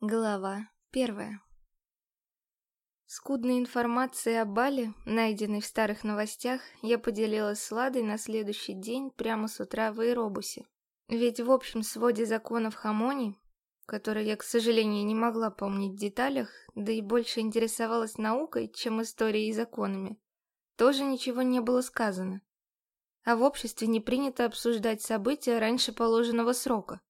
Глава первая Скудной информацией о Бале, найденной в старых новостях, я поделилась с Ладой на следующий день прямо с утра в аэробусе. Ведь в общем своде законов Хамони, которые я, к сожалению, не могла помнить в деталях, да и больше интересовалась наукой, чем историей и законами, тоже ничего не было сказано. А в обществе не принято обсуждать события раньше положенного срока.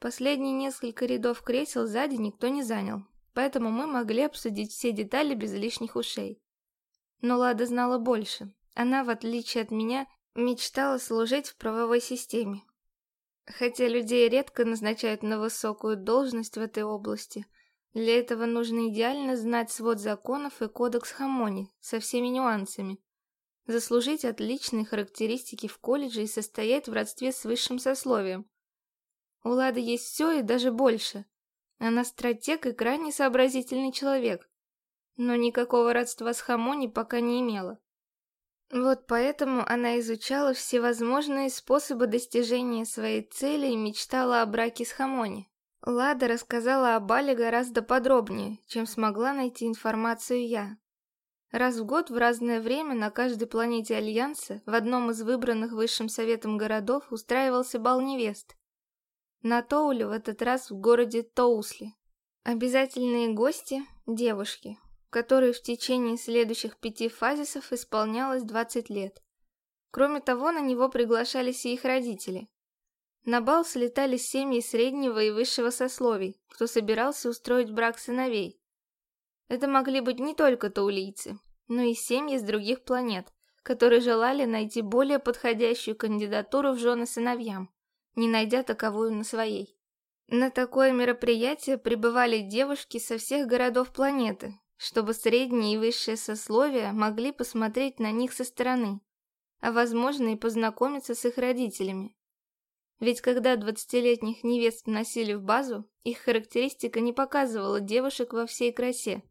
Последние несколько рядов кресел сзади никто не занял, поэтому мы могли обсудить все детали без лишних ушей. Но Лада знала больше. Она, в отличие от меня, мечтала служить в правовой системе. Хотя людей редко назначают на высокую должность в этой области, для этого нужно идеально знать свод законов и кодекс Хамони со всеми нюансами, заслужить отличные характеристики в колледже и состоять в родстве с высшим сословием, у Лады есть все и даже больше. Она стратег и крайне сообразительный человек. Но никакого родства с Хамони пока не имела. Вот поэтому она изучала всевозможные способы достижения своей цели и мечтала о браке с Хамони. Лада рассказала о Бале гораздо подробнее, чем смогла найти информацию я. Раз в год в разное время на каждой планете Альянса в одном из выбранных Высшим Советом городов устраивался бал невест. На Тоуле в этот раз в городе Тоусли. Обязательные гости – девушки, которые в течение следующих пяти фазисов исполнялось 20 лет. Кроме того, на него приглашались и их родители. На бал слетали семьи среднего и высшего сословий, кто собирался устроить брак сыновей. Это могли быть не только таулийцы, но и семьи с других планет, которые желали найти более подходящую кандидатуру в жены сыновьям не найдя таковую на своей. На такое мероприятие прибывали девушки со всех городов планеты, чтобы средние и высшие сословия могли посмотреть на них со стороны, а возможно и познакомиться с их родителями. Ведь когда двадцатилетних невест носили в базу, их характеристика не показывала девушек во всей красе.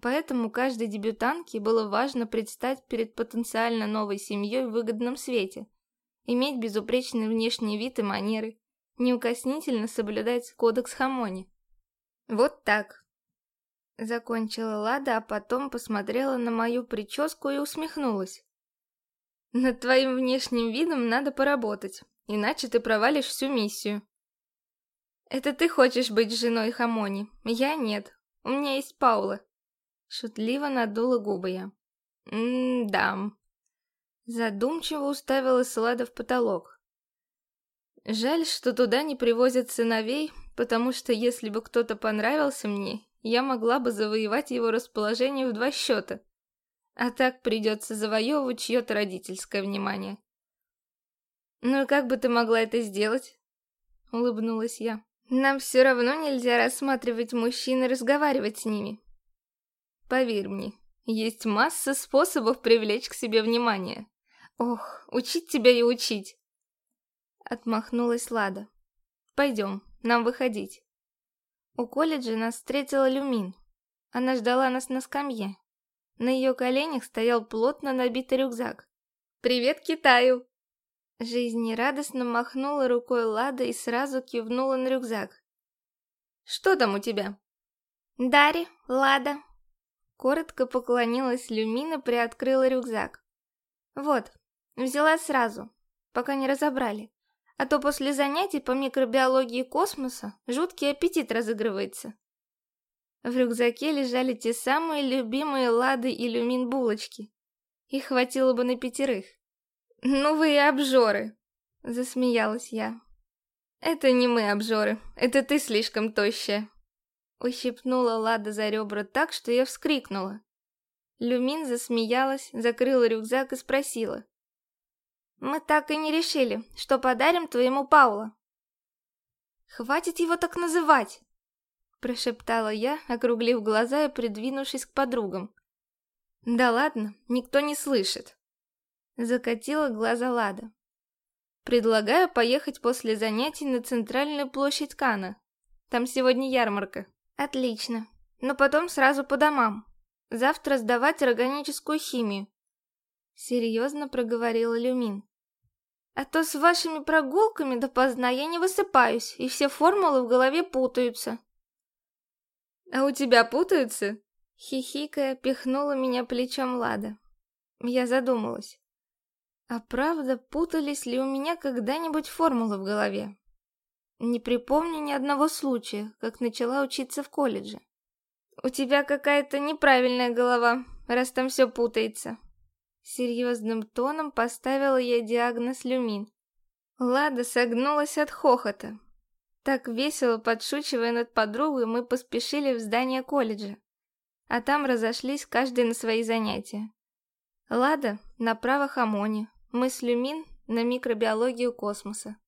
Поэтому каждой дебютантке было важно предстать перед потенциально новой семьей в выгодном свете, иметь безупречный внешний вид и манеры, неукоснительно соблюдать кодекс Хамони. Вот так. Закончила Лада, а потом посмотрела на мою прическу и усмехнулась. Над твоим внешним видом надо поработать, иначе ты провалишь всю миссию. Это ты хочешь быть женой Хамони, я нет, у меня есть Паула. Шутливо надула губы я. М-да. Задумчиво уставилась Лада в потолок. Жаль, что туда не привозят сыновей, потому что если бы кто-то понравился мне, я могла бы завоевать его расположение в два счета. А так придется завоевывать чье-то родительское внимание. «Ну и как бы ты могла это сделать?» — улыбнулась я. «Нам все равно нельзя рассматривать мужчин и разговаривать с ними. Поверь мне, есть масса способов привлечь к себе внимание. Ох, учить тебя и учить. Отмахнулась Лада. Пойдем, нам выходить. У колледжа нас встретила Люмин. Она ждала нас на скамье. На ее коленях стоял плотно набитый рюкзак. «Привет Китаю!» Жизнерадостно махнула рукой Лада и сразу кивнула на рюкзак. «Что там у тебя?» «Дари, Лада». Коротко поклонилась Люмина, приоткрыла рюкзак. «Вот, Взяла сразу, пока не разобрали. А то после занятий по микробиологии космоса жуткий аппетит разыгрывается. В рюкзаке лежали те самые любимые лады и люмин булочки. Их хватило бы на пятерых. «Ну вы и обжоры!» — засмеялась я. «Это не мы обжоры, это ты слишком тощая!» Ущипнула Лада за ребра так, что я вскрикнула. Люмин засмеялась, закрыла рюкзак и спросила. Мы так и не решили, что подарим твоему Паулу. Хватит его так называть, прошептала я, округлив глаза и придвинувшись к подругам. Да ладно, никто не слышит. Закатила глаза Лада. Предлагаю поехать после занятий на центральную площадь Кана. Там сегодня ярмарка. Отлично. Но потом сразу по домам. Завтра сдавать органическую химию. Серьезно проговорила Люмин. А то с вашими прогулками допоздна я не высыпаюсь, и все формулы в голове путаются. А у тебя путаются? Хихикая, пихнула меня плечом Лада. Я задумалась. А правда, путались ли у меня когда-нибудь формулы в голове? Не припомню ни одного случая, как начала учиться в колледже. У тебя какая-то неправильная голова, раз там все путается. Серьезным тоном поставила я диагноз люмин. Лада согнулась от хохота. Так весело подшучивая над подругой, мы поспешили в здание колледжа. А там разошлись каждый на свои занятия. Лада на право Хамони, мы с Люмин на микробиологию космоса.